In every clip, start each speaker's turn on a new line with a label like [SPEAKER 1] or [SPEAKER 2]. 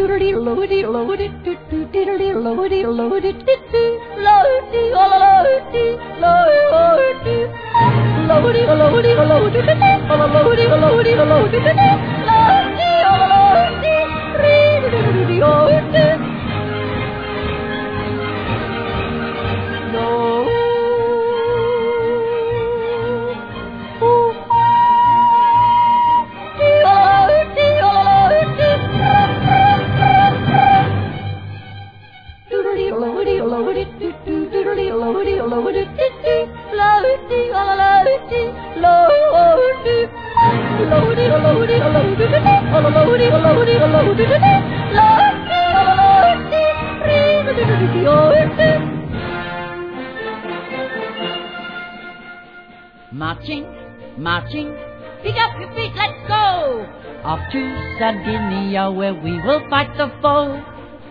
[SPEAKER 1] doody
[SPEAKER 2] loody loody doody
[SPEAKER 1] doody
[SPEAKER 2] loody loody doody
[SPEAKER 1] loody loody loody loody
[SPEAKER 2] loody loody loody loody loody
[SPEAKER 1] loody Marching, marching, pick up your feet, let's go! Off to Sardinia where we will fight the foe.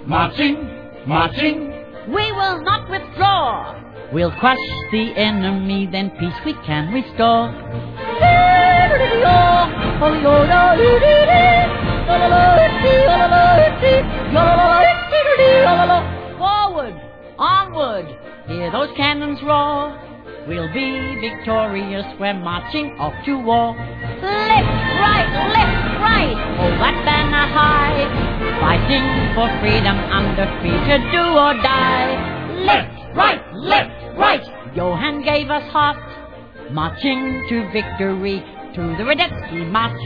[SPEAKER 1] Marching, marching, We will not withdraw. We'll crush the enemy, then peace we can restore. Forward, onward, hear those cannons roar. We'll be victorious, we're marching off to war. Left, right, left, right, hold that banner high. Fighting for freedom, undefeated, do or die. Left, right, left, right, Johan gave us heart. Marching to victory, to the Radetzky March.